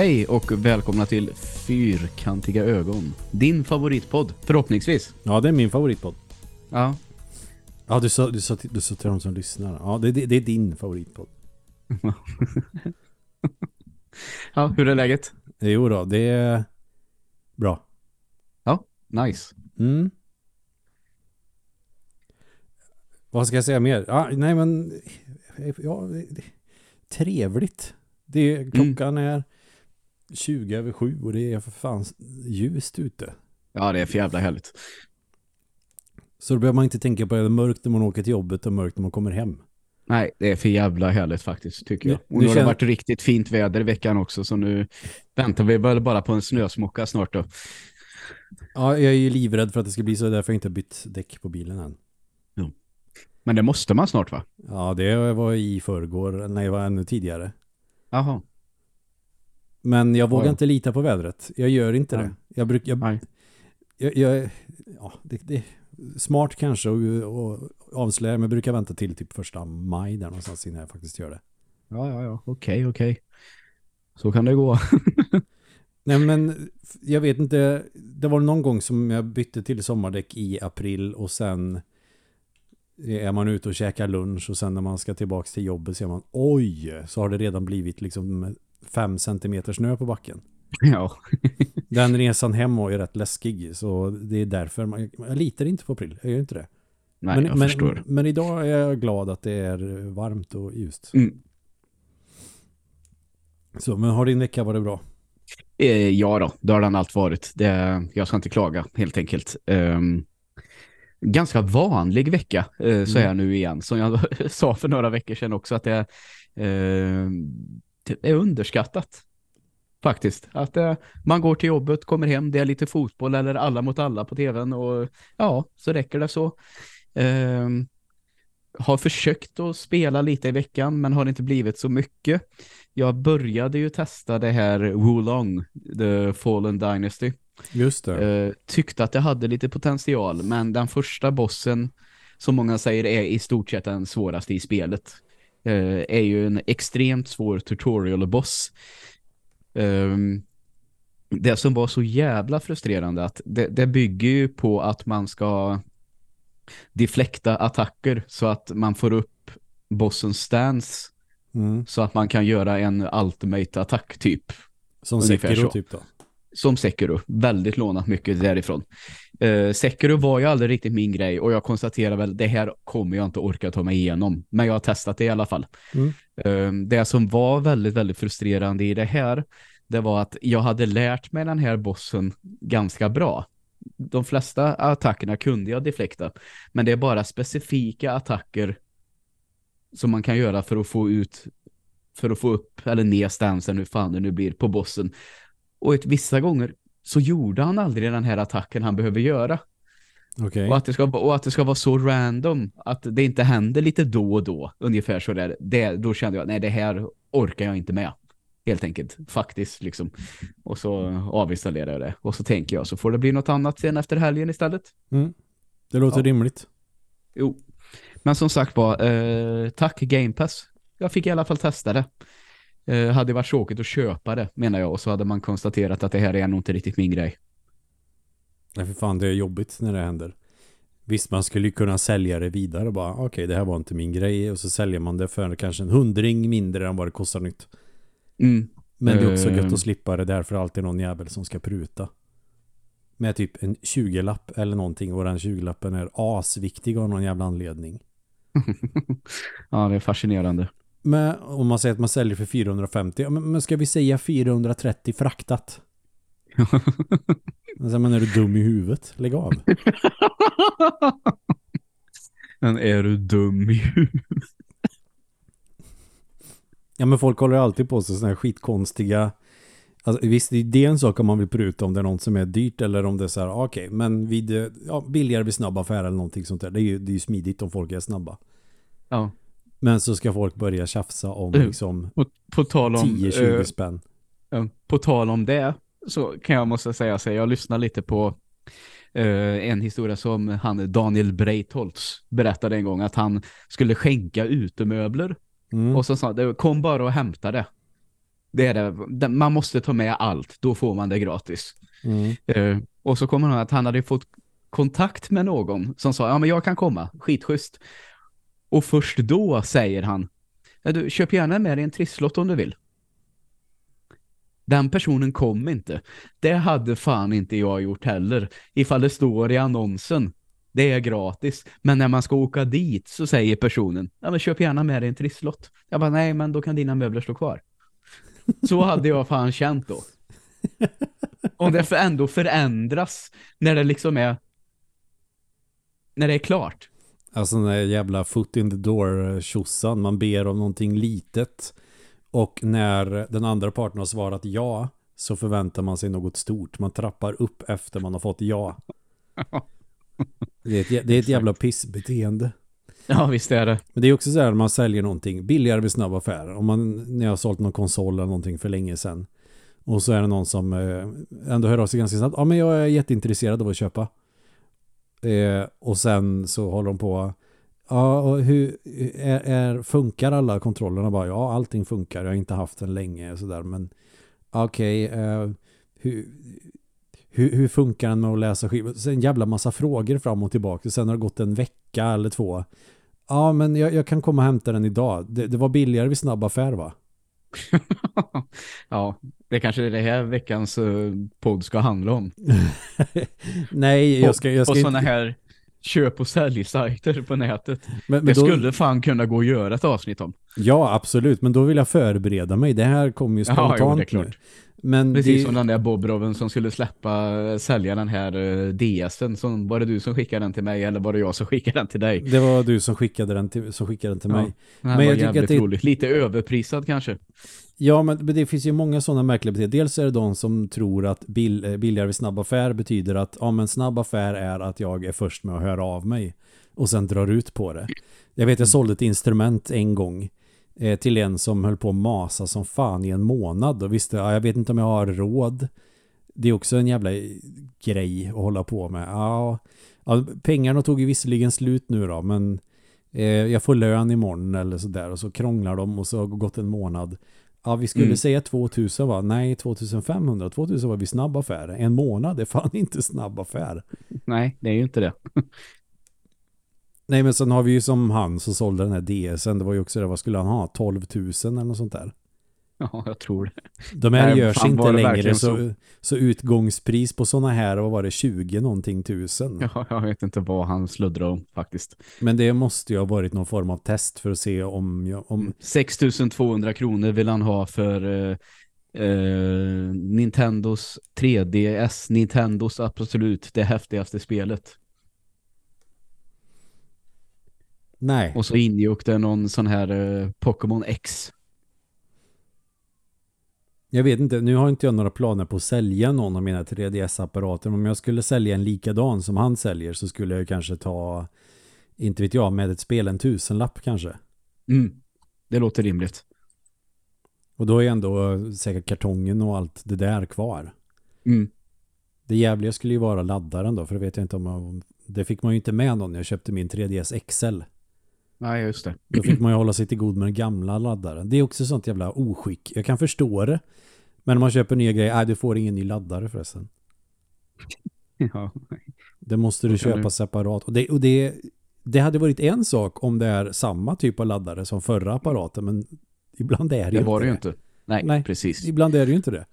Hej och välkomna till Fyrkantiga ögon. Din favoritpodd, förhoppningsvis. Ja, det är min favoritpodd. Ja. Ja, du sa, du sa, du sa till de som lyssnar. Ja, det, det, det är din favoritpodd. ja, hur är läget? Jo då, det är bra. Nice. Mm. Vad ska jag säga mer? Ja, nej men ja, trevligt. Det, klockan är 20 över 7 och det är för fan ljust ute. Ja, det är för jävla härligt. Så då behöver man inte tänka på det. Det är mörkt när man åker till jobbet och mörkt när man kommer hem. Nej, det är för jävla härligt faktiskt, tycker jag. Och nu nu har det varit riktigt fint väder i veckan också, så nu väntar vi väl bara på en snösmocka snart då. Ja, jag är ju livrädd för att det ska bli så därför har jag inte bytt däck på bilen än. Men det måste man snart, va? Ja, det var i förrgår. Nej, det var ännu tidigare. Jaha. Men jag vågar Ja, ja. inte lita på vädret. Jag gör inte Nej. det. Jag brukar... Jag, jag, jag, ja, det, det är smart kanske och, och avslöja, men jag brukar vänta till typ första maj där någonstans innan jag faktiskt gör det. Ja, ja, ja. Okej, okej. Så kan det gå. Nej, men jag vet inte. Det var någon gång som jag bytte till sommardäck i april och sen är man ute och käkar lunch och sen när man ska tillbaka till jobbet ser man oj, så har det redan blivit liksom fem centimeter snö på backen. ja. Den resan hem var ju rätt läskig så det är därför man, jag litar inte på april, jag gör inte det. Nej, men, jag men, förstår. men idag är jag glad att det är varmt och ljust. Mm. Så, men har din vecka varit bra? Eh, ja då, det har den allt varit. Det, jag ska inte klaga, helt enkelt. Ehm, ganska vanlig vecka, eh, så är jag nu igen. Som jag sa för några veckor sedan också, att det, eh, är underskattat. Faktiskt. Att eh, man går till jobbet, kommer hem, det är lite fotboll eller alla mot alla på tvn och ja, så räcker det så. Ehm, har försökt att spela lite i veckan men har inte blivit så mycket. Jag började ju testa det här Wulong, The Fallen Dynasty. Just det. Eh, tyckte att det hade lite potential, men den första bossen, som många säger är i stort sett den svåraste i spelet, eh, är ju en extremt svår tutorial-boss. Ehm, det som var så jävla frustrerande att det, det bygger ju på att man ska deflekta attacker så att man får upp bossens stance Mm. så att man kan göra en ultimate attack typ. Som Sekiro typ då. Som Sekiro. Väldigt lånat mycket därifrån. Uh, Sekiro var ju aldrig riktigt min grej och jag konstaterar väl det här kommer jag inte orka ta mig igenom. Men jag har testat det i alla fall. Mm. Eh, det som var väldigt, väldigt frustrerande i det här det var att jag hade lärt mig den här bossen ganska bra. De flesta attackerna kunde jag deflekta. Men det är bara specifika attacker som man kan göra för att få ut för att få upp eller ner stansen hur fan det nu blir på bossen. Och ett, vissa gånger så gjorde han aldrig den här attacken han behöver göra. Okej. Och, att det ska, och att det ska vara så random att det inte händer lite då och då. Ungefär så där. Det, då kände jag, nej det här orkar jag inte med. Helt enkelt, faktiskt liksom. Och så avinstallerar jag det. Och så tänker jag, så får det bli något annat sen efter helgen istället. Mm. Det låter Ja. rimligt. Jo. Men som sagt var, eh, tack Game Pass. Jag fick i alla fall testa det. Eh, hade varit tråkigt att köpa det, menar jag. Och så hade man konstaterat att det här är nog inte riktigt min grej. Nej, för fan, det är jobbigt när det händer. Visst, man skulle ju kunna sälja det vidare och bara, okej, det här var inte min grej. Och så säljer man det för kanske en hundring mindre än vad det kostar nytt. Mm. Men det är också Eh. gött att slippa det därför alltid någon jävel som ska pruta. Med typ en 20-lapp eller någonting och den 20-lappen är asviktig av någon jävla anledning. ja, det är fascinerande. Men om man säger att man säljer för 450, ja, men ska vi säga 430 fraktat? Men är du dum i huvudet? Lägg av. Men är du dum i huvudet? Ja men folk håller alltid på sig sådana här skitkonstiga Alltså, visst, det är en sak om man vill pruta om det är något som är dyrt eller om det är så här, okej, men vid ja, billigare vid snabb affär eller någonting sånt där. Det är ju, det är ju smidigt om folk är snabba. Ja. Men så ska folk börja tjafsa om Mm. liksom På, på tal om 10-20 eh, spänn. Ja, På tal om det så kan jag måste säga så jag lyssnar lite på eh, en historia som han Daniel Breitholtz berättade en gång att han skulle skänka utemöbler Mm. och så sa han, kom bara och hämta det. Det är det. Man måste ta med allt, då får man det gratis. Mm. Eh, och så kommer han att han hade fått kontakt med någon som sa, ja men jag kan komma, skitschysst. Och först då säger han, "Ja, du, köp gärna med dig en trisslott om du vill. Den personen kom inte. Det hade fan inte jag gjort heller. Ifall det står i annonsen, det är gratis. Men när man ska åka dit så säger personen, ja men köp gärna med dig en trisslott. Jag bara, nej men då kan dina möbler stå kvar. Så hade jag fan känt då. Och det ändå förändras när det liksom är när det är klart. Alltså den där jävla foot in the door tjossan. Man ber om någonting litet. Och när den andra parten har svarat ja så förväntar man sig något stort. Man trappar upp efter man har fått ja. Det är ett, det är ett jävla pissbeteende. Ja, visst är det. Men det är också så här när man säljer någonting billigare vid snabb affär. Om man, när jag har sålt någon konsol eller någonting för länge sedan. Och så är det någon som eh, ändå hör av sig ganska snabbt. Ja men jag är jätteintresserad av att köpa. Eh, och sen så håller de på. Ja och hur är, är, funkar alla kontrollerna? Bara, ja allting funkar. Jag har inte haft den länge. Så där, men okej. eh, hur, hur, hur funkar den med att läsa skivor? Sen en jävla massa frågor fram och tillbaka. Sen har det gått en vecka eller två. Ja, men jag, jag kan komma och hämta den idag. Det, det var billigare vid snabb affär va? ja, det kanske är det här veckans uh, podd ska handla om. Nej, jag ska, jag ska och sådana inte... här köp- och säljsajter på nätet. Men, men det då, skulle fan kunna gå att göra ett avsnitt om. Ja, absolut. Men då vill jag förbereda mig. Det här kommer ju Ja, spontant jo, Men Precis det, som den där Bobroven som skulle släppa, sälja den här uh, DSen. Som, var det du som skickade den till mig eller var det jag som skickade den till dig? det var du som skickade den till, som skickade den till Ja. mig. Den Men jag tycker att det- roligt. Lite överprisad kanske. Ja, men det finns ju många sådana märkliga beteenden. Dels är det de som tror att bill, eh, billigare vid snabb affär betyder att ja, men snabb affär är att jag är först med att höra av mig och sen drar ut på det. Jag vet, jag sålde ett instrument en gång eh, till en som höll på att masa som fan i en månad och visste, ja, jag vet inte om jag har råd. Det är också en jävla grej att hålla på med. Ja, ja pengarna tog ju visserligen slut nu då, men eh, jag får lön imorgon eller sådär och så krånglar de och så har gått en månad. Ja, vi skulle Mm. säga 2000 va? Nej, 2500. 2000 var vi snabb affär. En månad är fan inte snabb affär. Nej, det är ju inte det. Nej, men sen har vi ju som han som sålde den här DSen. Det var ju också det, vad skulle han ha? 12 000 eller något sånt där. Ja, jag tror det. De här Nej, görs fan, inte längre så, så? så utgångspris på sådana här, vad var det, 20 någonting tusen. Ja, jag vet inte vad han sluddrar om faktiskt. Men det måste ju ha varit någon form av test för att se om, jag, om 6200 kronor vill han ha för eh, eh, Nintendos 3DS, Nintendos absolut det häftigaste spelet. Nej. Och så ingick det någon sån här eh, Pokémon X. Jag vet inte, nu har inte jag några planer på att sälja någon av mina 3DS-apparater. Men om jag skulle sälja en likadan som han säljer så skulle jag kanske ta, inte vet jag, med ett spel en tusenlapp kanske. Mm. Det låter rimligt. Och då är ändå eh, säkert kartongen och allt det där kvar. Mm. Det jävliga skulle ju vara laddaren då, för det vet jag inte om jag, det fick man ju inte med någon när jag köpte min 3DS XL. Nej, just det. Då fick man ju hålla sig till god med den gamla laddaren. Det är också sånt jävla oskick. Jag kan förstå det. Men om man köper nya grejer, nej du får ingen ny laddare förresten. Ja. Det måste du köpa du- separat. Och, det, och det, det hade varit en sak om det är samma typ av laddare som förra apparaten, men ibland är det, Det var det ju inte inte. Nej, Nej. precis. Ibland är det ju inte det.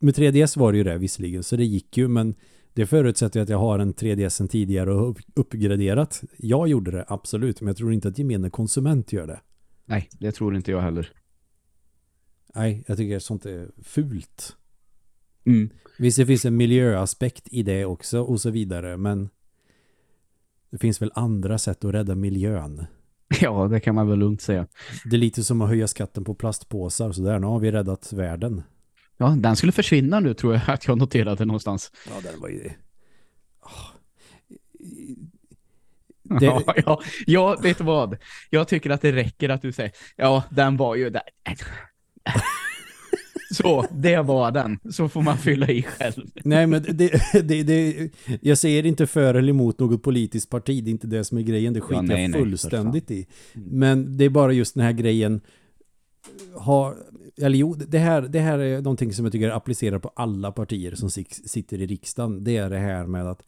Med 3DS var det ju det visserligen, så det gick ju, men det förutsätter att jag har en 3DS sen tidigare och upp, uppgraderat. Jag gjorde det, absolut, men jag tror inte att gemene konsument gör det. Nej, det tror inte jag heller. Nej, jag tycker sånt är fult. Mm. Visst, det finns en miljöaspekt i det också och så vidare, men det finns väl andra sätt att rädda miljön. Ja, det kan man väl lugnt säga. Det är lite som att höja skatten på plastpåsar, så där, nu har vi räddat världen. Ja, den skulle försvinna nu tror jag att jag noterade någonstans. Ja, den var ju... Ah. Det... Ja, ja, ja, vet du vad? Jag tycker att det räcker att du säger, ja, den var ju där. Så, det var den. Så får man fylla i själv. Nej, men det, det, det, jag säger inte för eller emot något politiskt parti, det är inte det som är grejen, det skiter nej, jag nej, för fullständigt i. Men det är bara just den här grejen, ha, eller jo, det här, det här är någonting som jag tycker applicerar på alla partier som sitter i riksdagen. Det är det här med att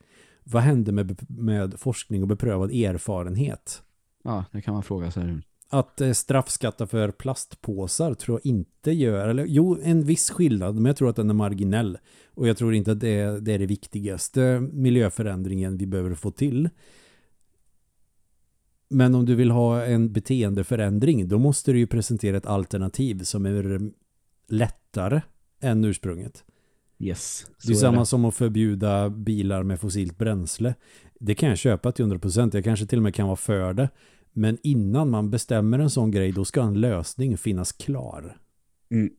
vad händer med, med forskning och beprövad erfarenhet? Ja, det kan man fråga sig. Att eh, straffskatta för plastpåsar tror jag inte gör, eller jo, en viss skillnad, men jag tror att den är marginell. Och jag tror inte att det är det, är det viktigaste miljöförändringen vi behöver få till. Men om du vill ha en beteendeförändring då måste du ju presentera ett alternativ som är lättare än ursprunget. Yes. Det är samma det. som att förbjuda bilar med fossilt bränsle. Det kan jag köpa till 100%. Jag kanske till och med kan vara för det. Men innan man bestämmer en sån grej då ska en lösning finnas klar. Mm.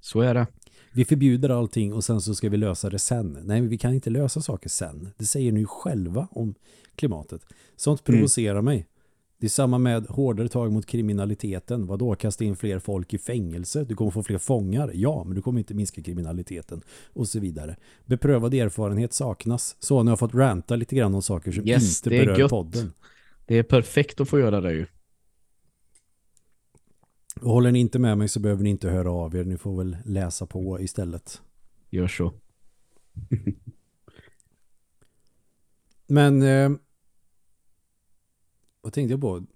Så är det. Vi förbjuder allting och sen så ska vi lösa det sen. Nej, vi kan inte lösa saker sen. Det säger ni själva om klimatet. Sånt provocerar mm. mig. Det är samma med hårdare tag mot kriminaliteten. Vad då kasta in fler folk i fängelse? Du kommer få fler fångar. Ja, men du kommer inte minska kriminaliteten. Och så vidare. Beprövad erfarenhet saknas. Så nu har jag fått ranta lite grann om saker som yes, inte berör gött. podden. Det är perfekt att få göra det ju. Och håller ni inte med mig så behöver ni inte höra av er. Ni får väl läsa på istället. Gör så. men... Eh, vad tänkte jag på?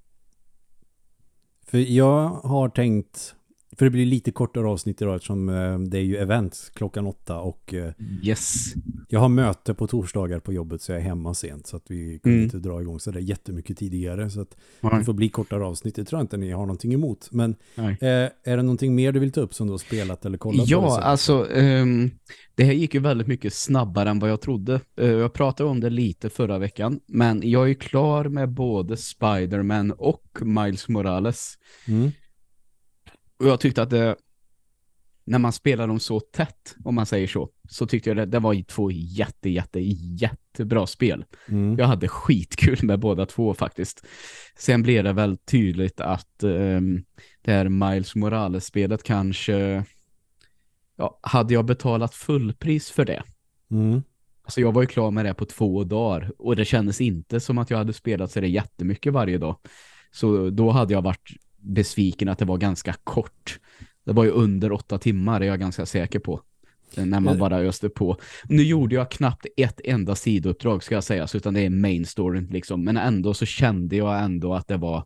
För jag har tänkt för det blir lite kortare avsnitt idag eftersom eh, det är ju event klockan åtta och eh, yes. jag har möte på torsdagar på jobbet så jag är hemma sent så att vi kunde mm. inte dra igång så det är jättemycket tidigare så att Nej. det får bli kortare avsnitt. Det tror jag inte ni har någonting emot. Men eh, är det någonting mer du vill ta upp som du har spelat eller kollat ja, på? Ja, alltså um, det här gick ju väldigt mycket snabbare än vad jag trodde. Uh, jag pratade om det lite förra veckan men jag är klar med både Spiderman och Miles Morales. Mm. Och jag tyckte att det, när man spelar dem så tätt, om man säger så, så tyckte jag det, det var två jätte, jätte, jättebra spel. Mm. Jag hade skitkul med båda två faktiskt. Sen blev det väl tydligt att um, det här Miles Morales-spelet kanske, ja, hade jag betalat fullpris för det? Mm. Alltså jag var ju klar med det på två dagar och det kändes inte som att jag hade spelat så det jättemycket varje dag. Så då hade jag varit besviken att det var ganska kort. Det var ju under åtta timmar är jag ganska säker på. När man bara öste på. Nu gjorde jag knappt ett enda sidouppdrag ska jag säga, så utan det är main storyn liksom. Men ändå så kände jag ändå att det var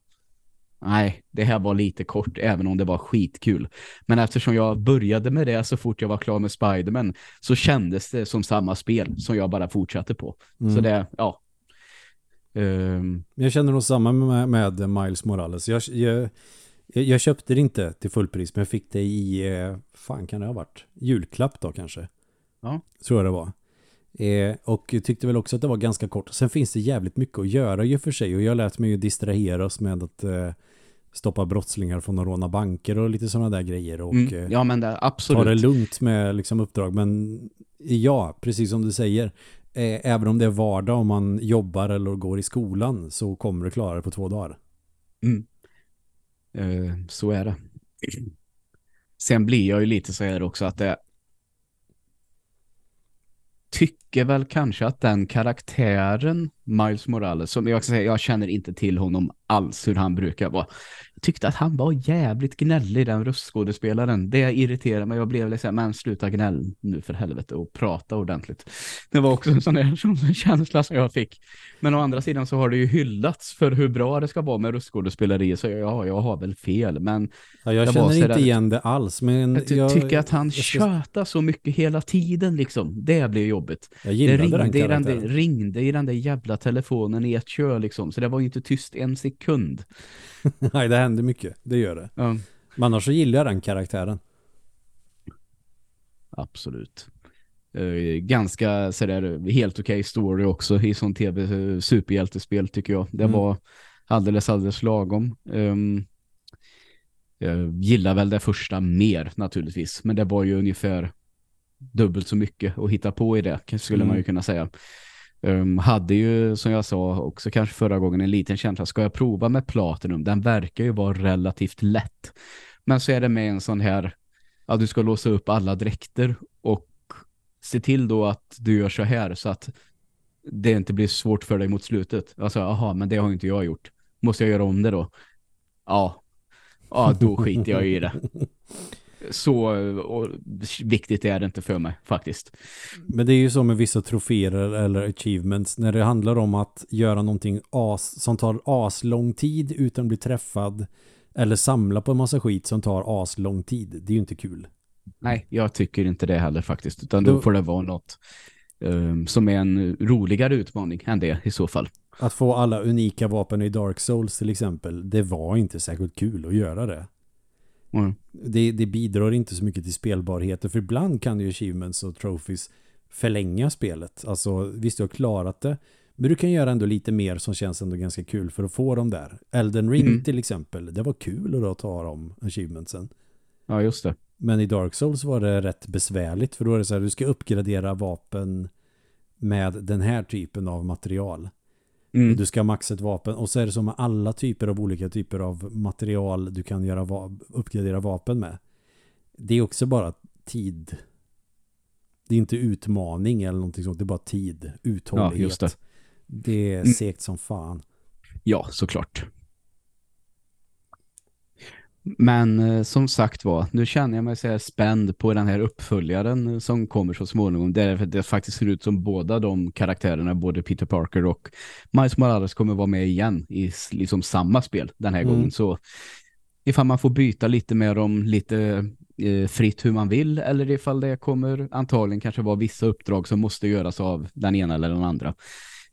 nej, det här var lite kort även om det var skitkul. Men eftersom jag började med det så fort jag var klar med Spiderman så kändes det som samma spel som jag bara fortsatte på. Mm. Så det, ja, jag känner nog samma med, med Miles Morales. Jag, jag, jag, köpte det inte till fullpris men jag fick det i, eh, fan kan det ha varit? Julklapp då kanske. Ja. Tror jag det var. Eh, och tyckte väl också att det var ganska kort. Sen finns det jävligt mycket att göra ju för sig. Och jag lät mig ju distraheras med att eh, stoppa brottslingar från att råna banker och lite sådana där grejer. Och mm, eh, ja, men det, absolut. ta det lugnt med liksom, uppdrag. Men ja, precis som du säger. Eh, även om det är vardag om man jobbar eller går i skolan så kommer du klara det på två dagar. Mm. Eh, så är det. Sen blir jag ju lite så här också att det tycker väl kanske att den karaktären Miles Morales, som jag ska säga, jag känner inte till honom alls hur han brukar vara tyckte att han var jävligt gnällig, den röstskådespelaren. Det irriterade mig. Jag blev liksom, men sluta gnäll nu för helvete och prata ordentligt. Det var också en sån där sån känsla som jag fick. Men å andra sidan så har det ju hyllats för hur bra det ska vara med röstskådespeleri. Så ja, jag har väl fel. Men ja, jag känner inte där, igen det alls. Men jag, jag tycker att han ska... tjötar så mycket hela tiden liksom. Det blir jobbigt. Det ringde, i den, det ringde i den där jävla telefonen i ett kör liksom. Så det var ju inte tyst en sekund. Nej, det händer mycket. Det gör det. Ja. Men annars så gillar jag den karaktären. Absolut. Uh, ganska sådär helt okej okay story också i sån tv uh, superhjältespel tycker jag. Det mm. var alldeles, alldeles lagom. Um, jag gillar väl det första mer naturligtvis. Men det var ju ungefär dubbelt så mycket att hitta på i det skulle mm. man ju kunna säga. Um, hade ju, som jag sa också kanske förra gången, en liten känsla. Ska jag prova med Platinum? Den verkar ju vara relativt lätt. Men så är det med en sån här, ja du ska låsa upp alla dräkter och se till då att du gör så här så att det inte blir svårt för dig mot slutet. Alltså, aha, men det har inte jag gjort. Måste jag göra om det då? Ja. Ja, då skiter jag i det. så viktigt är det inte för mig faktiskt. Men det är ju så med vissa troféer eller achievements när det handlar om att göra någonting as, som tar as lång tid utan att bli träffad eller samla på en massa skit som tar as lång tid. Det är ju inte kul. Nej, jag tycker inte det heller faktiskt. Utan då, då får det vara något um, som är en roligare utmaning än det i så fall. Att få alla unika vapen i Dark Souls till exempel, det var inte särskilt kul att göra det. Mm. Det, det, bidrar inte så mycket till spelbarheten för ibland kan ju achievements och trophies förlänga spelet. Alltså visst du har klarat det men du kan göra ändå lite mer som känns ändå ganska kul för att få dem där. Elden Ring mm. till exempel, det var kul att ta de achievementsen. Ja just det. Men i Dark Souls var det rätt besvärligt för då är det så här, du ska uppgradera vapen med den här typen av material. Mm. Du ska maxa ett vapen och så är det som med alla typer av olika typer av material du kan göra va uppgradera vapen med. Det är också bara tid. Det är inte utmaning eller någonting sånt, det är bara tid, uthållighet. Ja, det. det är mm. segt som fan. Ja, såklart. Men eh, som sagt var, nu känner jag mig så här spänd på den här uppföljaren som kommer så småningom. Där det faktiskt ser ut som båda de karaktärerna, både Peter Parker och Miles Morales kommer vara med igen i liksom samma spel den här mm. gången. Så ifall man får byta lite med dem lite eh, fritt hur man vill eller ifall det kommer antagligen kanske vara vissa uppdrag som måste göras av den ena eller den andra.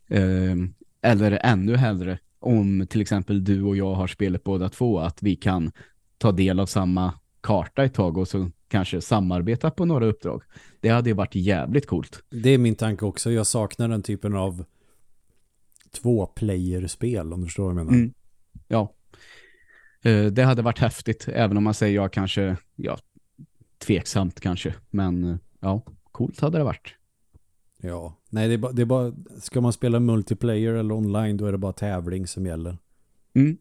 Eh, eller ännu hellre om till exempel du och jag har spelet båda två att vi kan ta del av samma karta ett tag och så kanske samarbeta på några uppdrag. Det hade ju varit jävligt coolt. Det är min tanke också. Jag saknar den typen av två-player-spel om du förstår vad jag menar. Mm. Ja. Eh, det hade varit häftigt även om man säger jag kanske ja, tveksamt kanske. Men eh, ja, coolt hade det varit. Ja, nej det är, bara, det är bara ska man spela multiplayer eller online då är det bara tävling som gäller. Mm.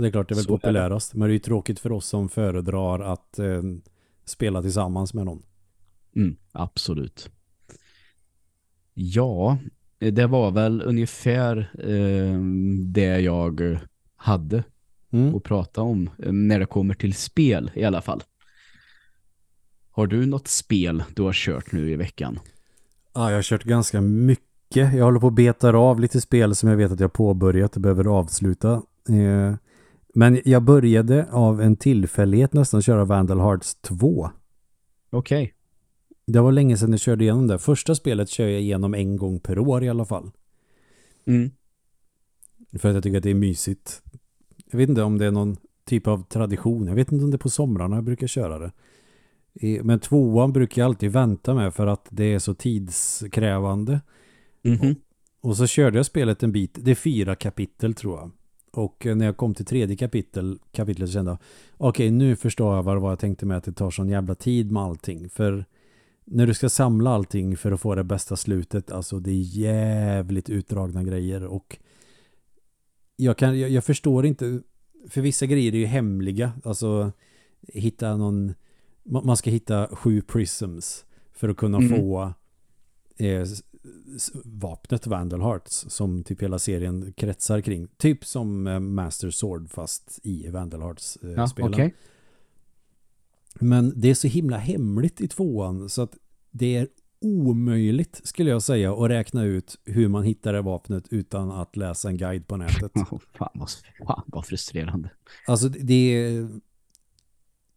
Och det är klart det är väl Så populärast. Är. Men det är ju tråkigt för oss som föredrar att eh, spela tillsammans med någon. Mm, absolut. Ja, det var väl ungefär eh, det jag hade mm. att prata om eh, när det kommer till spel i alla fall. Har du något spel du har kört nu i veckan? Ja, jag har kört ganska mycket. Jag håller på att beta av lite spel som jag vet att jag påbörjat och behöver avsluta. Eh, men jag började av en tillfällighet nästan köra Vandal Hearts 2. Okej. Okay. Det var länge sedan jag körde igenom det. Första spelet kör jag igenom en gång per år i alla fall. Mm. För att jag tycker att det är mysigt. Jag vet inte om det är någon typ av tradition. Jag vet inte om det är på somrarna jag brukar köra det. Men tvåan brukar jag alltid vänta med för att det är så tidskrävande. Mm -hmm. och, och, så körde jag spelet en bit. Det är fyra kapitel tror jag. Och när jag kom till tredje kapitel, kapitlet så kände jag okej, okay, nu förstår jag vad, vad jag tänkte med att det tar sån jävla tid med allting. För när du ska samla allting för att få det bästa slutet, alltså det är jävligt utdragna grejer och jag, kan, jag, jag förstår inte, för vissa grejer är ju hemliga, alltså hitta någon, man ska hitta sju prisms för att kunna mm. få eh, vapnet Vandal Hearts som typ hela serien kretsar kring. Typ som eh, Master Sword fast i Vandal Hearts-spelen. Eh, ja, okay. Men det är så himla hemligt i tvåan så att det är omöjligt skulle jag säga att räkna ut hur man hittar det vapnet utan att läsa en guide på nätet. fan, vad, fan vad frustrerande. Alltså det är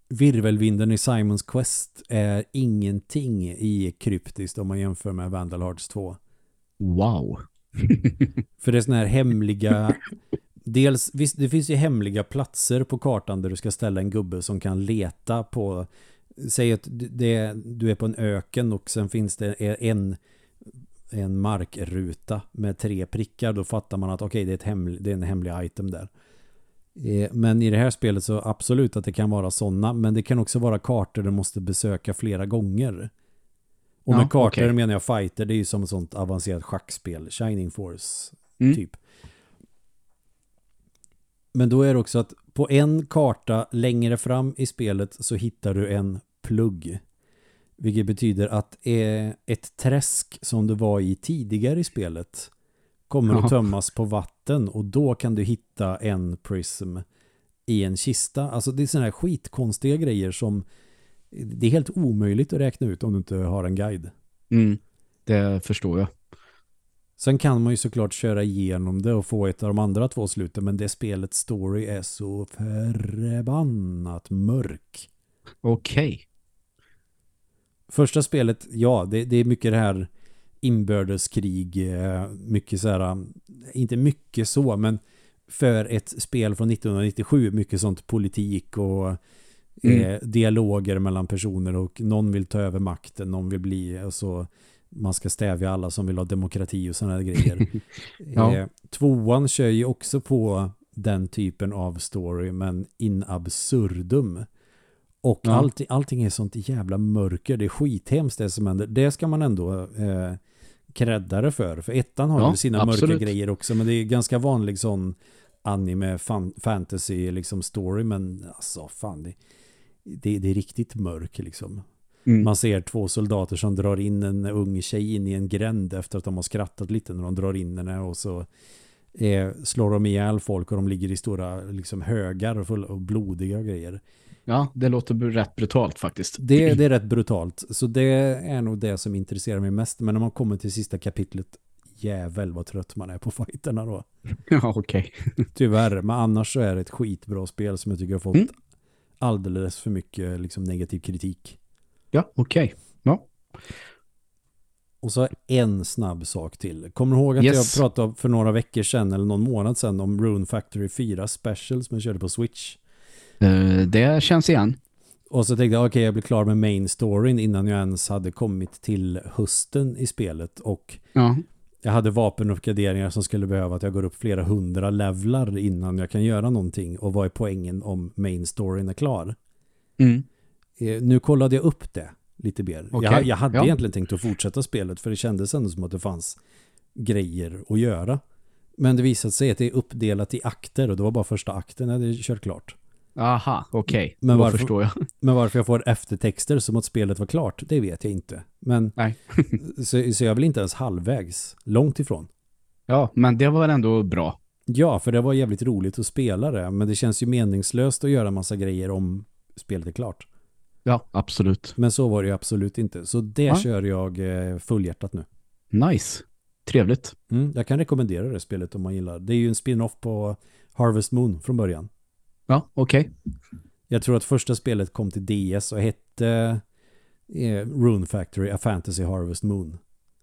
virvelvinden i Simons Quest är ingenting i kryptiskt om man jämför med Vandal Hearts 2. Wow. För det är sådana här hemliga... Dels, visst, det finns ju hemliga platser på kartan där du ska ställa en gubbe som kan leta på... Säg att det, du är på en öken och sen finns det en, en markruta med tre prickar. Då fattar man att okej, okay, det, är det är en hemlig item där. Eh, men i det här spelet så absolut att det kan vara sådana. Men det kan också vara kartor du måste besöka flera gånger. Och med kartor okay. menar jag fighter. Det är ju som ett sånt avancerat schackspel. Shining Force mm. typ. Men då är det också att på en karta längre fram i spelet så hittar du en plugg. Vilket betyder att eh, ett träsk som du var i tidigare i spelet kommer att tömmas på vatten och då kan du hitta en prism i en kista. Alltså det är sådana här skitkonstiga grejer som det är helt omöjligt att räkna ut om du inte har en guide. Mm, det förstår jag. Sen kan man ju såklart köra igenom det och få ett av de andra två sluten men det spelets story är så förbannat mörk. Okej. Okay. Första spelet, ja, det, det är mycket det här inbördeskrig, eh, mycket så här, inte mycket så, men för ett spel från 1997, mycket sånt politik och mm. eh, dialoger mellan personer och någon vill ta över makten, någon vill bli, alltså man ska stävja alla som vill ha demokrati och sådana grejer. ja. eh, tvåan kör ju också på den typen av story, men in absurdum. Och ja. allting, allting är sånt jävla mörker. Det är skithemskt det som händer. Det ska man ändå eh, kreddare för. För ettan har ja, ju sina absolut. mörka grejer också. Men det är ganska vanlig sån anime fan, fantasy liksom story. Men alltså fan det, det, det är riktigt mörk liksom. Mm. Man ser två soldater som drar in en ung tjej in i en gränd efter att de har skrattat lite när de drar in henne och så eh, slår de ihjäl folk och de ligger i stora liksom, högar och, full, och blodiga grejer. Ja, det låter rätt brutalt faktiskt. Det, det är rätt brutalt. Så det är nog det som intresserar mig mest. Men när man kommer till sista kapitlet, jävel vad trött man är på fighterna då. Ja, okej. Okay. Tyvärr, men annars så är det ett skitbra spel som jag tycker har fått mm. alldeles för mycket liksom, negativ kritik. Ja, okej. Okay. Ja. Och så en snabb sak till. Kommer du ihåg att yes. jag pratade för några veckor sedan eller någon månad sedan om Rune Factory 4 Special som jag körde på Switch? Uh, det känns igen. Och så tänkte jag, okej okay, jag blir klar med main storyn innan jag ens hade kommit till hösten i spelet. Och ja. jag hade vapenuppgraderingar som skulle behöva att jag går upp flera hundra levlar innan jag kan göra någonting. Och vad är poängen om main storyn är klar? Mm. Eh, nu kollade jag upp det lite mer. Okay. Jag, jag, hade ja. egentligen tänkt att fortsätta spelet för det kändes ändå som att det fanns grejer att göra. Men det visade sig att det är uppdelat i akter och det var bara första akten jag hade kört klart. Aha, okej. Okay. Men varför, förstår jag. Men varför jag får eftertexter som att spelet var klart, det vet jag inte. Men Nej. så, så jag vill inte ens halvvägs, långt ifrån. Ja, men det var ändå bra. Ja, för det var jävligt roligt att spela det. Men det känns ju meningslöst att göra massa grejer om spelet är klart. Ja, absolut. Men så var det ju absolut inte. Så det ja. kör jag eh, fullhjärtat nu. Nice. Trevligt. Mm, jag kan rekommendera det spelet om man gillar. Det är ju en spin-off på Harvest Moon från början. Ja, okej. Okay. Jag tror att första spelet kom till DS och hette eh, Rune Factory, A Fantasy Harvest Moon.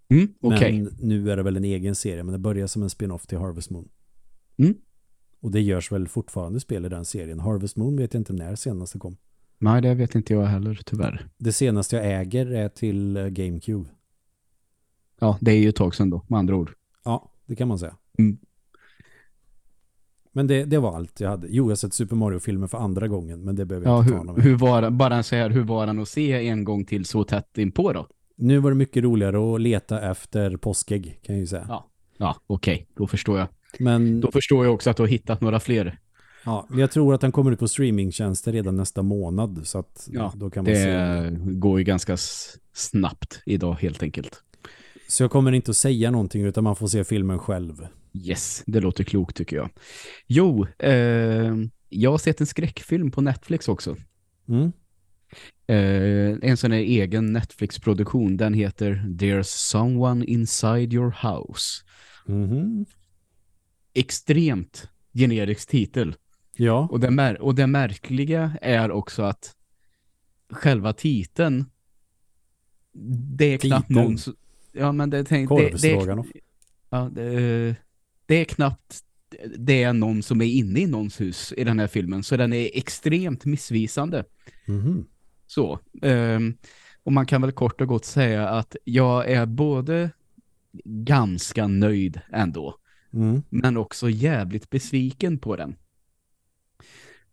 Mm, okay. Men nu är det väl en egen serie, men det börjar som en spin-off till Harvest Moon. Mm. Och det görs väl fortfarande spel i den serien. Harvest Moon vet jag inte när senast det kom. Nej, det vet inte jag heller, tyvärr. Det senaste jag äger är till eh, GameCube. Ja, det är ju ett tag sedan då, med andra ord. Ja, det kan man säga. Mm. Men det, det var allt jag hade. Jo, jag har sett Super Mario-filmer för andra gången, men det behöver jag ja, inte hur, ta hur var Bara så här, hur var den att se en gång till så tätt inpå då? Nu var det mycket roligare att leta efter påskägg, kan jag ju säga. Ja, ja okej. Okay. Då förstår jag. Men... Då förstår jag också att du har hittat några fler. Ja, jag tror att den kommer ut på streamingtjänster redan nästa månad. Så att ja, då kan man det se... går ju ganska snabbt idag helt enkelt. Så jag kommer inte att säga någonting utan man får se filmen själv. Yes, det låter klokt tycker jag. Jo, eh, jag har sett en skräckfilm på Netflix också. Mm. Eh, en sån här egen Netflix-produktion. Den heter There's Someone Inside Your House. Mm. Extremt generisk titel. Ja. Och det, och det märkliga är också att själva titeln det är knappt någon ja men det tänk, det, det, ja, det, det är knappt det är någon som är inne i någons hus i den här filmen så den är extremt missvisande. Mm. Så um, och man kan väl kort och gott säga att jag är både ganska nöjd ändå mm. men också jävligt besviken på den.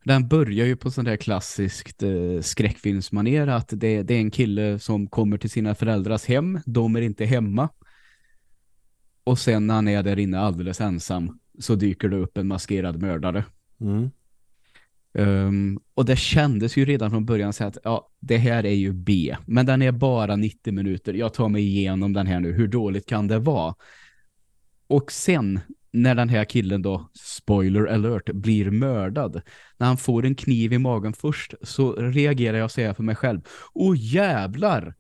Den börjar ju på sån där klassiskt eh, skräckfilmsmanér att det, det, är en kille som kommer till sina föräldrars hem. De är inte hemma. Och sen när han är där inne alldeles ensam så dyker det upp en maskerad mördare. Mm. Um, och det kändes ju redan från början så att ja, det här är ju B. Men den är bara 90 minuter. Jag tar mig igenom den här nu. Hur dåligt kan det vara? Och sen när den här killen då, spoiler alert, blir mördad. När han får en kniv i magen först så reagerar jag och säger för mig själv, åh jävlar!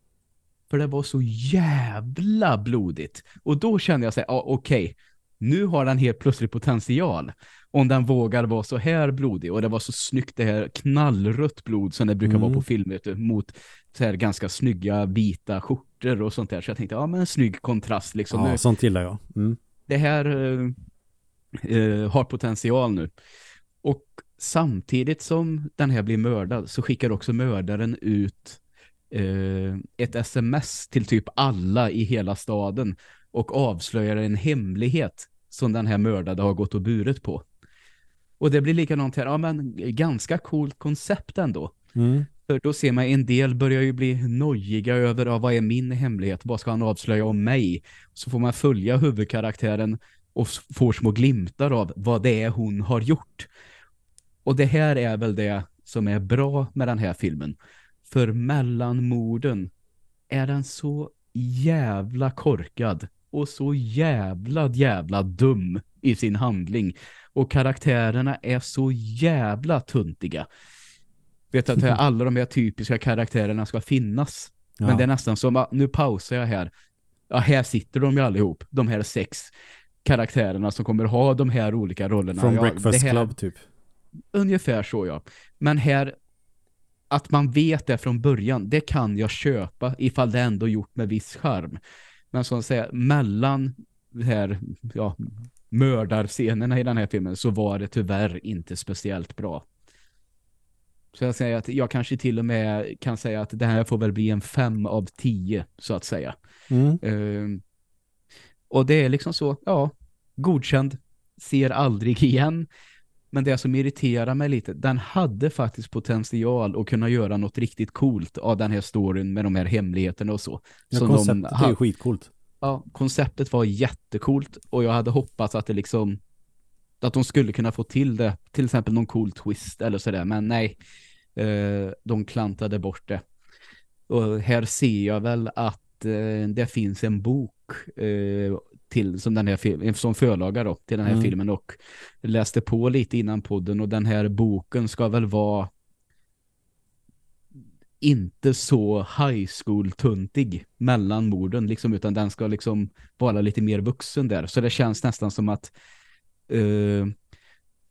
För det var så jävla blodigt. Och då kände jag så här, ah, okej, okay, nu har den helt plötsligt potential. Om den vågar vara så här blodig. Och det var så snyggt det här knallrött blod som det brukar mm. vara på filmer mot så här ganska snygga vita skjortor och sånt där. Så jag tänkte, ja men en snygg kontrast liksom. Ja, nu. sånt gillar jag. Mm. Det här uh, uh, har potential nu. Och samtidigt som den här blir mördad så skickar också mördaren ut uh, ett sms till typ alla i hela staden och avslöjar en hemlighet som den här mördade har gått och burit på. Och det blir likadant här, ja men ganska coolt koncept ändå. Mm. För då ser man en del börjar ju bli nojiga över vad är min hemlighet, vad ska han avslöja om mig? Så får man följa huvudkaraktären och får små glimtar av vad det är hon har gjort. Och det här är väl det som är bra med den här filmen. För mellan morden är den så jävla korkad och så jävla jävla dum i sin handling. Och karaktärerna är så jävla tuntiga. Vet att alla de här typiska karaktärerna ska finnas. Ja. Men det är nästan som, nu pausar jag här. Ja, här sitter de ju allihop. De här sex karaktärerna som kommer ha de här olika rollerna. Från ja, Breakfast här, Club typ. Ungefär så ja. Men här att man vet det från början, det kan jag köpa ifall det ändå gjort med viss charm. Men som säger, mellan här, ja, mördarscenerna i den här filmen så var det tyvärr inte speciellt bra. Så jag säger att jag kanske till och med kan säga att det här får väl bli en fem av tio så att säga. Mm. Uh, och det är liksom så, ja, godkänd, ser aldrig igen. Men det som irriterar mig lite, den hade faktiskt potential att kunna göra något riktigt coolt av den här storyn med de här hemligheterna och så. Ja, konceptet de, är ju skitcoolt. Ja, konceptet var jättekult och jag hade hoppats att det liksom att de skulle kunna få till det. Till exempel någon cool twist eller sådär. Men nej, eh, de klantade bort det. Och här ser jag väl att eh, det finns en bok eh, till som den här filmen som förlaga då till den här mm. filmen och läste på lite innan podden och den här boken ska väl vara inte så high school tuntig mellan morden liksom utan den ska liksom vara lite mer vuxen där så det känns nästan som att uh,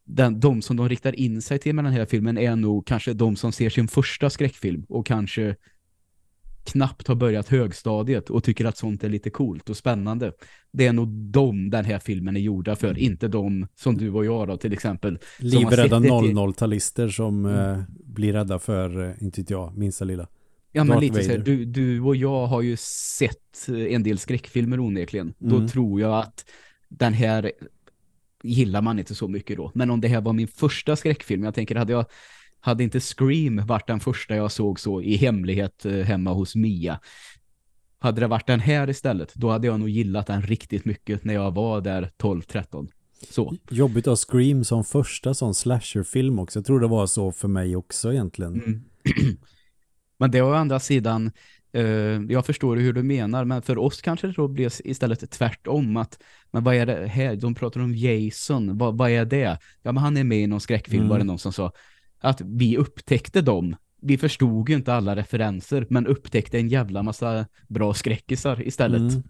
den, de som de riktar in sig till med den här filmen är nog kanske de som ser sin första skräckfilm och kanske knappt har börjat högstadiet och tycker att sånt är lite coolt och spännande. Det är nog de den här filmen är gjorda för, mm. inte de som du och jag då till exempel. Livrädda 00-talister som mm. eh, blir rädda för, eh, inte vet jag, minsta lilla. Ja, men lite så här, du, du och jag har ju sett eh, en del skräckfilmer onekligen. Mm. Då tror jag att den här gillar man inte så mycket då. Men om det här var min första skräckfilm, jag tänker, hade jag hade inte Scream varit den första jag såg så i hemlighet eh, hemma hos Mia. Hade det varit den här istället, då hade jag nog gillat den riktigt mycket när jag var där 12-13. Så. Jobbigt att Scream som första sån slasherfilm också. Jag tror det var så för mig också egentligen. Mm. men det är å andra sidan Uh, jag förstår hur du menar, men för oss kanske det då blir istället tvärtom att, men vad är det här? De pratar om Jason, vad, vad är det? Ja, men han är med i någon skräckfilm, mm. var det någon som sa att vi upptäckte dem. Vi förstod ju inte alla referenser, men upptäckte en jävla massa bra skräckisar istället. Mm.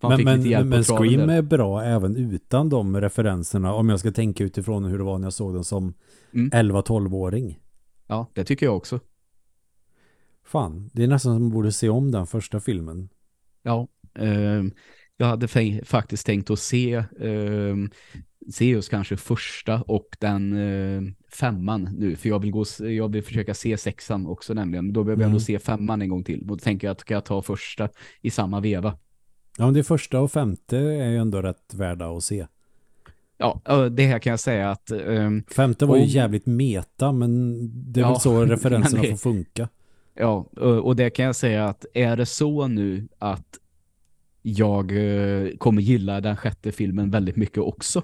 Men, men, men Scream är bra även utan de referenserna, om jag ska tänka utifrån hur det var när jag såg den som mm. 11-12-åring. Ja, det tycker jag också. Fan, det är nästan som man borde se om den första filmen. Ja, eh, jag hade faktiskt tänkt att se eh, Zeus kanske första och den eh, femman nu. För jag vill, gå, jag vill försöka se sexan också nämligen. Då behöver mm. jag nog se femman en gång till. Då tänker jag att kan jag ta första i samma veva. Ja, men det första och femte är ju ändå rätt värda att se. Ja, det här kan jag säga att... Um, femte var och, ju jävligt meta, men det är ja, väl så referenserna det, får funka. Ja, och det kan jag säga att är det så nu att jag uh, kommer gilla den sjätte filmen väldigt mycket också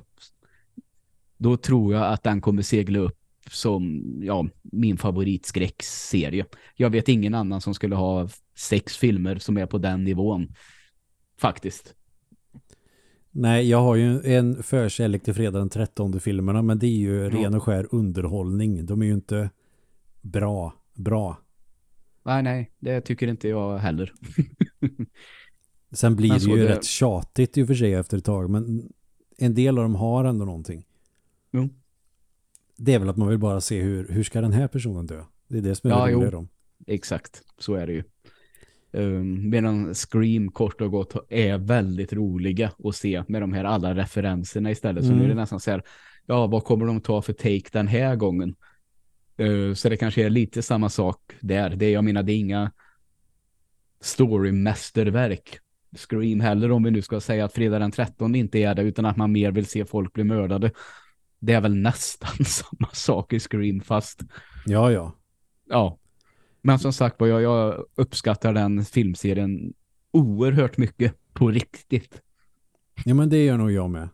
då tror jag att den kommer segla upp som ja, min favoritskräckserie. Jag vet ingen annan som skulle ha sex filmer som är på den nivån. Faktiskt. Nej, jag har ju en förkärlek till fredag den 13 filmerna men det är ju ren och skär underhållning. De är ju inte bra, bra. Nej, nej, det tycker inte jag heller. Sen blir det ju det- rätt tjatigt i och för sig efter ett tag men en del av dem har ändå någonting. Jo. Det är väl att man vill bara se hur, hur ska den här personen dö? Det är det som är Ja, det dem. Exakt, så är det ju. Um, medan Scream kort och gott är väldigt roliga att se med de här alla referenserna istället. Så Mm. nu är det nästan så här, ja vad kommer de ta för take den här gången? Uh, så det kanske är lite samma sak där. Det jag menar, det är inga storymästerverk. Scream heller om vi nu ska säga att fredag den 13 inte är det utan att man mer vill se folk bli mördade. Det är väl nästan samma sak i Scream fast Ja, ja. ja. Men som sagt jag, jag uppskattar den filmserien oerhört mycket på riktigt. Ja, men det gör nog jag med.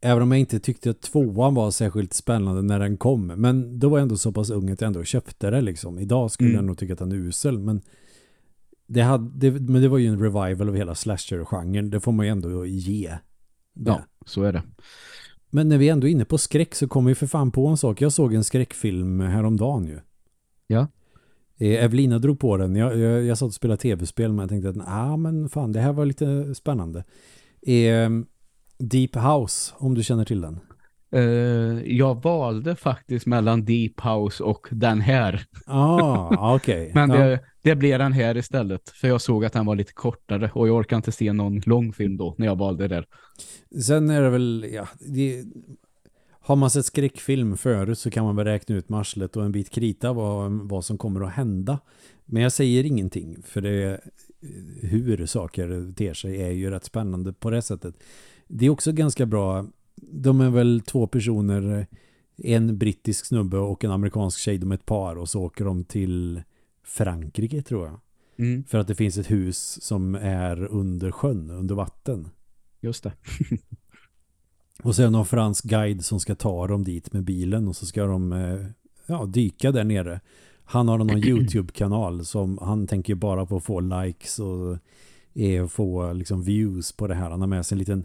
Även om jag inte tyckte att tvåan var särskilt spännande när den kom. Men då var jag ändå så pass ung att jag ändå köpte det liksom. Idag skulle Mm. jag nog tycka att den är usel. Men det, hade, det, men det var ju en revival av hela slasher-genren. Det får man ju ändå ge. Det. Ja, så är det. Men när vi ändå är inne på skräck så kommer vi för fan på en sak. Jag såg en skräckfilm häromdagen ju. Ja. Eh, Evelina drog på den. Jag, jag, jag satt och spelade tv-spel men jag tänkte att ah, men fan, det här var lite spännande. Eh, Deep House, om du känner till den. Eh, jag valde faktiskt mellan Deep House och den här. Ah, okej. Men ja. det, det blev den här istället. För jag såg att den var lite kortare och jag orkar inte se någon lång film då när jag valde det där. Sen är det väl, ja, det, har man sett skräckfilm förut så kan man väl räkna ut marslet och en bit krita vad, vad som kommer att hända. Men jag säger ingenting för det hur saker ter sig är ju rätt spännande på det sättet. Det är också ganska bra, de är väl två personer, en brittisk snubbe och en amerikansk tjej, de är ett par och så åker de till Frankrike tror jag. Mm, För att det finns ett hus som är under sjön, under vatten. just det. Och sen någon fransk guide som ska ta dem dit med bilen och så ska de eh, ja, dyka där nere. Han har någon YouTube-kanal som han tänker bara på att få likes och eh, få liksom views på det här. Han har med sig en liten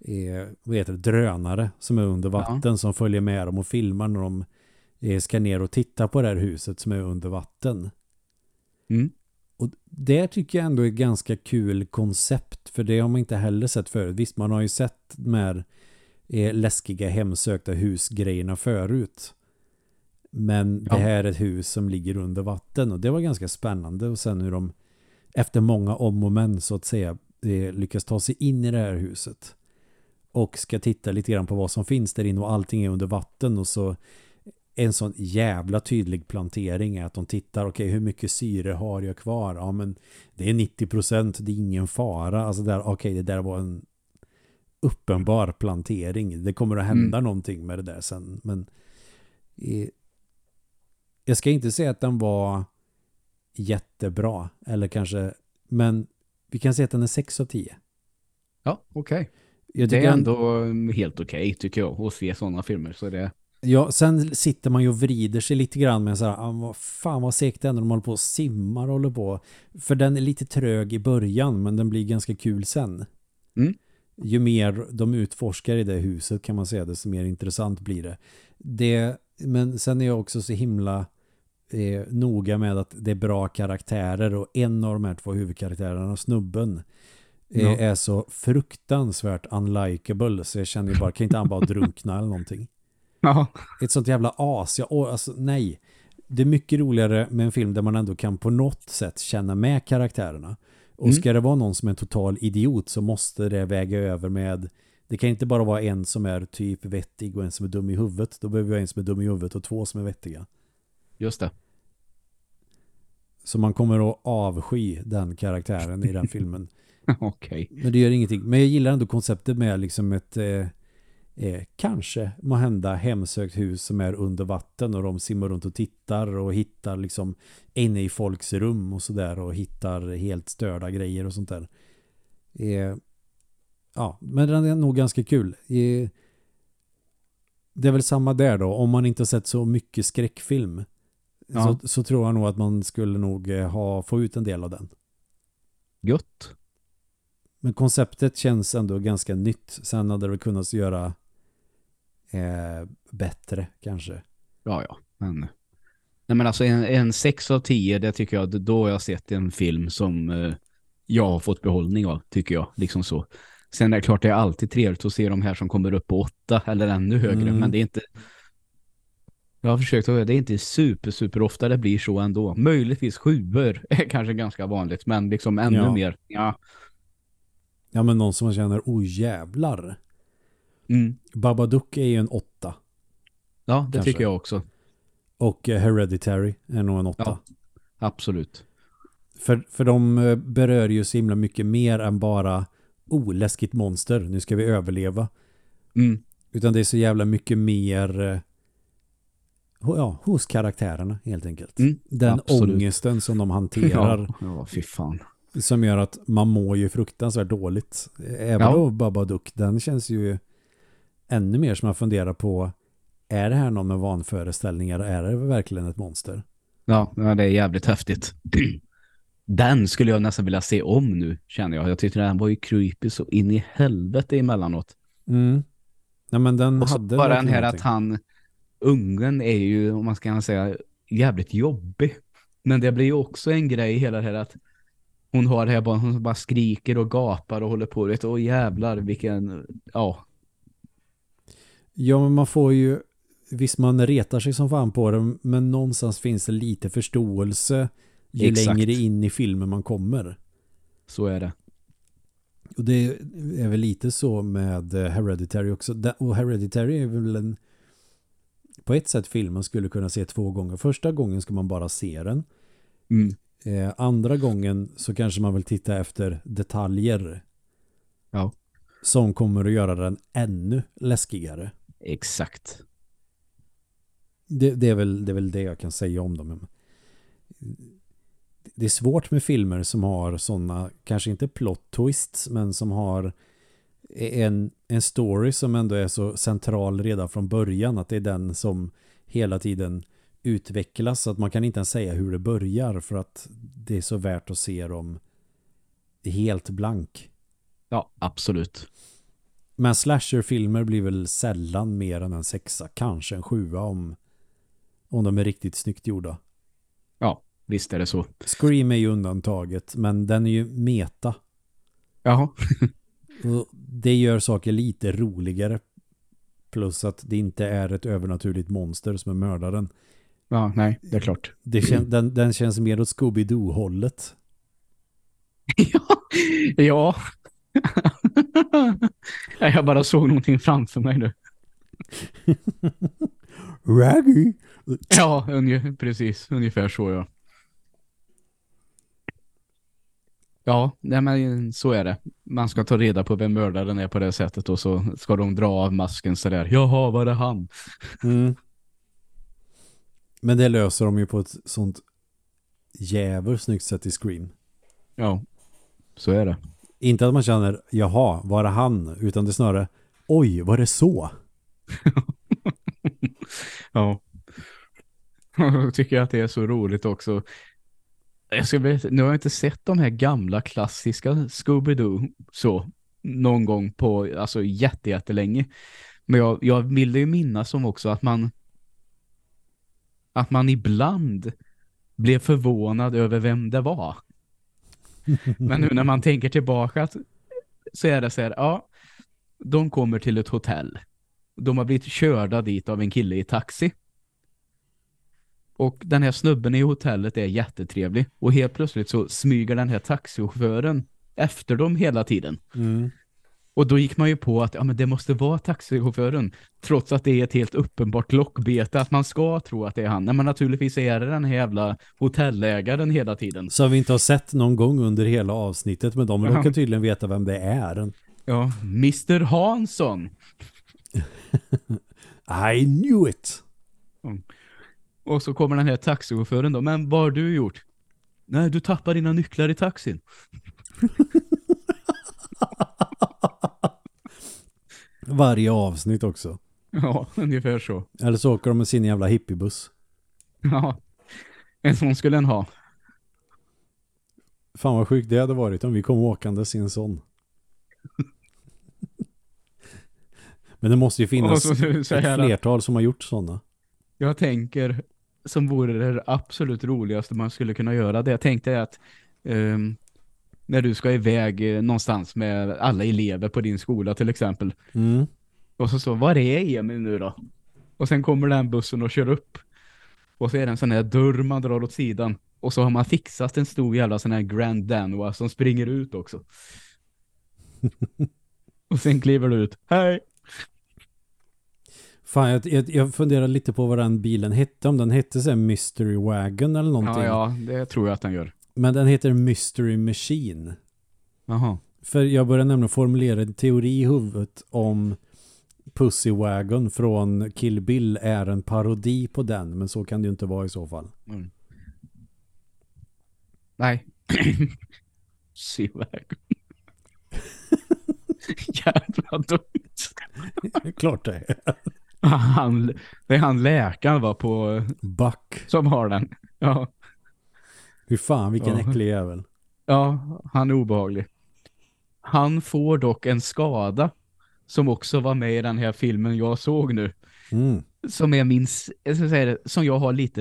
eh, vad heter det, drönare som är under vatten som följer med dem och filmar när de eh, ska ner och titta på det här huset som är under vatten. Mm. Och det tycker jag ändå är ett ganska kul koncept för det har man inte heller sett förut. Visst, man har ju sett här eh, läskiga hemsökta husgrejerna förut. Men Ja. det här är ett hus som ligger under vatten och det var ganska spännande och sen hur de efter många om och men så att säga eh, lyckas ta sig in i det här huset och ska titta lite grann på vad som finns där inne och allting är under vatten och så en sån jävla tydlig plantering är att de tittar, okej hur mycket syre har jag kvar? Ja men det är 90%, det är ingen fara. Alltså där, okej det där var en uppenbar plantering. Det kommer att hända någonting med det där sen. Men eh, jag ska inte säga att den var jättebra. Eller kanske, men vi kan säga att den är 6 av 10. Ja, okej. Jag Det är en- ändå mm, helt okej tycker jag att se sådana filmer. Så det, Ja, sen sitter man ju och vrider sig lite grann med så här, ah, vad fan vad segt det är när de håller på och simmar och håller på. För den är lite trög i början, men den blir ganska kul sen. Mm. Ju mer de utforskar i det huset kan man säga, desto mer intressant blir det. det men sen är jag också så himla eh, noga med att det är bra karaktärer och en av de här två huvudkaraktärerna, snubben, Ja. är så fruktansvärt unlikable så jag känner ju bara, kan inte han bara drunkna eller någonting? ja. ett sånt jävla as. Jag, åh, alltså, nej. Det är mycket roligare med en film där man ändå kan på något sätt känna med karaktärerna. Och Mm. ska det vara någon som är en total idiot så måste det väga över med det kan inte bara vara en som är typ vettig och en som är dum i huvudet. Då behöver vi en som är dum i huvudet och två som är vettiga. just det. Så man kommer att avsky den karaktären i den filmen. okej. Men det gör ingenting. Men jag gillar ändå konceptet med liksom ett eh, eh, kanske må hända hemsökt hus som är under vatten och de simmar runt och tittar och hittar liksom inne i folks rum och sådär och hittar helt störda grejer och sånt där. Eh, ja, men den är nog ganska kul. Eh, det är väl samma där då, om man inte har sett så mycket skräckfilm Ja. så, så tror jag nog att man skulle nog eh, ha, få ut en del av den. Gött. Men konceptet känns ändå ganska nytt. Sen hade det kunnat göra eh, bättre kanske. Ja, ja. Men, nej, men alltså en, en 6 av 10, det tycker jag, då har jag sett en film som eh, jag har fått behållning av, tycker jag. Liksom så. Sen är det klart det är alltid trevligt att se de här som kommer upp på 8 eller ännu högre, Mm. men det är inte jag har försökt att det är inte super, super ofta det blir så ändå. Möjligtvis sjuor är kanske ganska vanligt, men liksom ännu Ja. mer. Ja. Ja men någon som man känner, oj jävlar. Mm. Babadook är ju en åtta. Ja, det Kanske. tycker jag också. Och eh, Hereditary är nog en åtta. Ja. Absolut. För, för de eh, berör ju så himla mycket mer än bara oh, läskigt monster, nu ska vi överleva. Mm. Utan det är så jävla mycket mer eh, ja, hos karaktärerna helt enkelt. Mm, Den absolut. ångesten som de hanterar Ja, ja, fy fan. Som gör att man mår ju fruktansvärt dåligt. Även Ja. Babadook, den känns ju ännu mer som man funderar på är det här någon med vanföreställningar? Är det verkligen ett monster? Ja, det är jävligt häftigt. Den skulle jag nästan vilja se om nu, känner jag. Jag tyckte den var ju creepy så in i helvete emellanåt. Mm. Ja, men den Och hade bara den här någonting. att han, ungen är ju, om man ska säga, jävligt jobbig. Men det blir ju också en grej hela det här att hon har det här bara, hon bara skriker och gapar och håller på. Vet, åh jävlar vilken, ja, Ja, men man får ju visst man retar sig som fan på det men någonstans finns det lite förståelse ju Exakt. längre in i filmen man kommer. så är det. Och det är väl lite så med eh, Hereditary också. Och Hereditary är väl en på ett sätt film man skulle kunna se två gånger. Första gången ska man bara se den. Mm. Eh, andra gången så kanske man vill titta efter detaljer Ja, som kommer att göra den ännu läskigare. exakt. Det, det, är väl, det är väl det jag kan säga om dem. Det är svårt med filmer som har sådana, kanske inte plot twists, men som har en, en story som ändå är så central redan från början. Att det är den som hela tiden utvecklas. Så att man kan inte ens säga hur det börjar för att det är så värt att se dem helt blank. Ja, absolut. Men slasherfilmer blir väl sällan mer än en sexa, kanske en sjua om, om de är riktigt snyggt gjorda. Ja, visst är det så. Scream är ju undantaget, men den är ju meta. Jaha. Och det gör saker lite roligare. Plus att det inte är ett övernaturligt monster som är mördaren. Ja, nej, det är klart. Det kän, den, den känns mer åt Scooby-Doo-hållet. ja. ja. jag bara såg någonting framför mig nu. Raggy! Ja, unge, precis. Ungefär så, ja. Ja, nej men så är det. Man ska ta reda på vem mördaren är på det sättet och så ska de dra av masken sådär. Jaha, var det han? Mm. Men det löser de ju på ett sånt jävligt snyggt sätt i Scream. Ja, så är det. Inte att man känner, jaha, var det han? Utan det snarare, oj, var det så? Ja. Jag tycker att det är så roligt också. Jag ska berätta, nu har jag inte sett de här gamla klassiska Scooby-Doo så någon gång på, alltså jätte, jättelänge. Men jag, jag ville ju minnas som också att man att man ibland blev förvånad över vem det var. Men nu när man tänker tillbaka så är det så här, ja, de kommer till ett hotell. De har blivit körda dit av en kille i taxi. Och den här snubben i hotellet är jättetrevlig. Och helt plötsligt så smyger den här taxichauffören efter dem hela tiden. Mm. Och då gick man ju på att ja, men det måste vara taxichauffören. Trots att det är ett helt uppenbart lockbete att man ska tro att det är han. Men naturligtvis är det den här jävla hotellägaren hela tiden. Så vi inte har sett någon gång under hela avsnittet. Men de kan tydligen veta vem det är. Ja, Mr. Hansson. I knew it! Och så kommer den här taxichauffören då. Men vad har du gjort? Nej, du tappar dina nycklar i taxin. Varje avsnitt också. Ja, ungefär så. Eller så åker de med sin jävla hippiebuss. Ja, en sån skulle en ha. Fan vad sjukt det hade varit om vi kom åkandes i en sån. Men det måste ju finnas så, så ett flertal som har gjort sådana. Jag tänker, som vore det absolut roligaste man skulle kunna göra, det jag tänkte är att um, när du ska iväg eh, någonstans med alla elever på din skola till exempel. Mm. Och så så, var är Emil nu då? Och sen kommer den bussen och kör upp. Och så är det en sån här dörr man drar åt sidan. Och så har man fixat en stor jävla sån här Grand Danois som springer ut också. och sen kliver du ut. Hej! Fan, jag, jag, jag funderar lite på vad den bilen hette. Om den hette så Mystery Wagon eller någonting. Ja, ja, det tror jag att den gör. Men den heter Mystery Machine. Jaha. För jag börjar nämligen formulera en teori i huvudet om Pussy Wagon från Kill Bill är en parodi på den. Men så kan det ju inte vara i så fall. Mm. Nej. Se iväg. Jävla dumt. Klart det är. Han, det är han läkaren var på Buck. som har den. Ja, Hur fan, vilken Ja. äcklig jävel. ja, han är obehaglig. Han får dock en skada som också var med i den här filmen jag såg nu. Mm. Som är min, jag ska säga det, som jag har lite,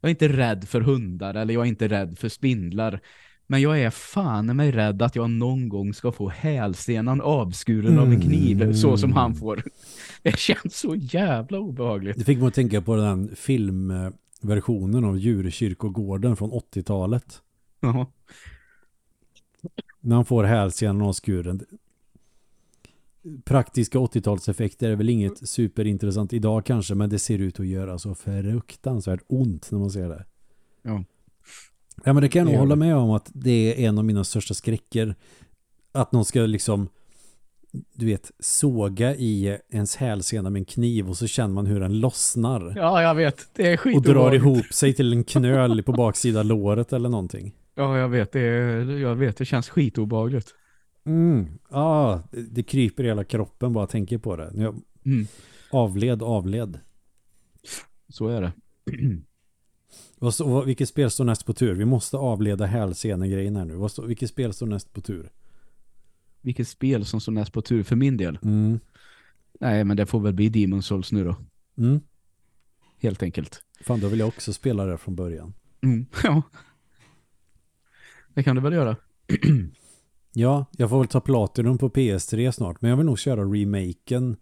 jag är inte rädd för hundar eller jag är inte rädd för spindlar. Men jag är fan mig rädd att jag någon gång ska få hälsenan avskuren av en kniv så som han får. Det känns så jävla obehagligt. Det fick mig att tänka på den filmversionen av Djurkyrkogården från 80-talet. Jaha. När han får hälsenan avskuren. Praktiska 80-talseffekter är väl inget superintressant idag kanske, men det ser ut att göra så fruktansvärt ont när man ser det. Ja. Ja, men det kan jag nog hålla med om att det är en av mina största skräcker. Att någon ska liksom du vet, såga i ens hälsena med en kniv och så känner man hur den lossnar. Ja, jag vet. Det är skit och drar ihop sig till en knöl på baksida låret eller någonting. Ja, jag vet. Det, är, jag vet. Det känns skitobehagligt. Mm. Ja, det, det kryper i hela kroppen bara tänker på det. Jag Mm. avled, avled. Så är det. Vad vilket spel står näst på tur? Vi måste avleda hälsenegrejen här nu. Vad vilket spel står näst på tur? Vilket spel som står näst på tur för min del? Mm. Nej, men det får väl bli Demon's Souls nu då. Mm. Helt enkelt. Fan, då vill jag också spela det från början. Mm. Ja. Det kan du väl göra. Ja, jag får väl ta Platinum på PS3 snart. Men jag vill nog köra remaken.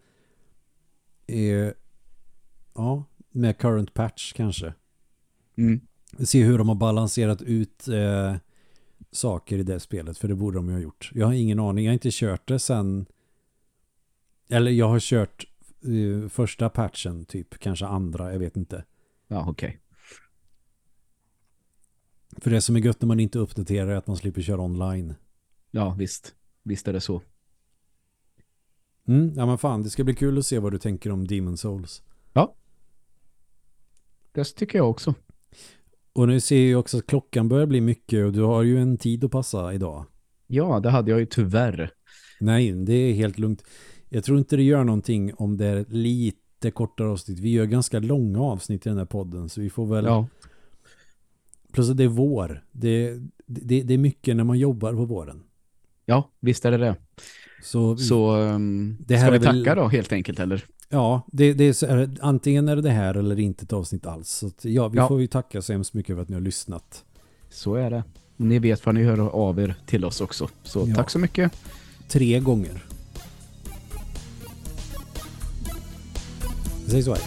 Eh, ja, med current patch kanske. Mm. Se hur de har balanserat ut eh, saker i det spelet. För det borde de ju ha gjort. Jag har ingen aning. Jag har inte kört det sen... Eller jag har kört eh, första patchen typ. Kanske andra, jag vet inte. Ja, okej. För det som är gött när man inte uppdaterar är att man slipper köra online. Ja, visst. Visst är det så. Mm, ja men fan, det ska bli kul att se vad du tänker om Demon Souls. Det tycker jag också. Och nu ser jag också att klockan börjar bli mycket och du har ju en tid att passa idag. Ja, det hade jag ju tyvärr. Nej, det är helt lugnt. Jag tror inte det gör någonting om det är lite kortare avsnitt. Vi gör ganska långa avsnitt i den här podden så vi får väl... Ja, Plus att det är vår. Det, det, det är mycket när man jobbar på våren. ja visst är det det. Så, Så um, Det här ska vi väl- tacka då helt enkelt, eller? ja, det, det är så antingen är det det här eller inte ett avsnitt alls. Så att, ja, vi Ja. får ju tacka så hemskt mycket för att ni har lyssnat. Så är det. Ni vet vad ni hör av er till oss också. Så Ja. tack så mycket. Tre gånger. Vi säger så här.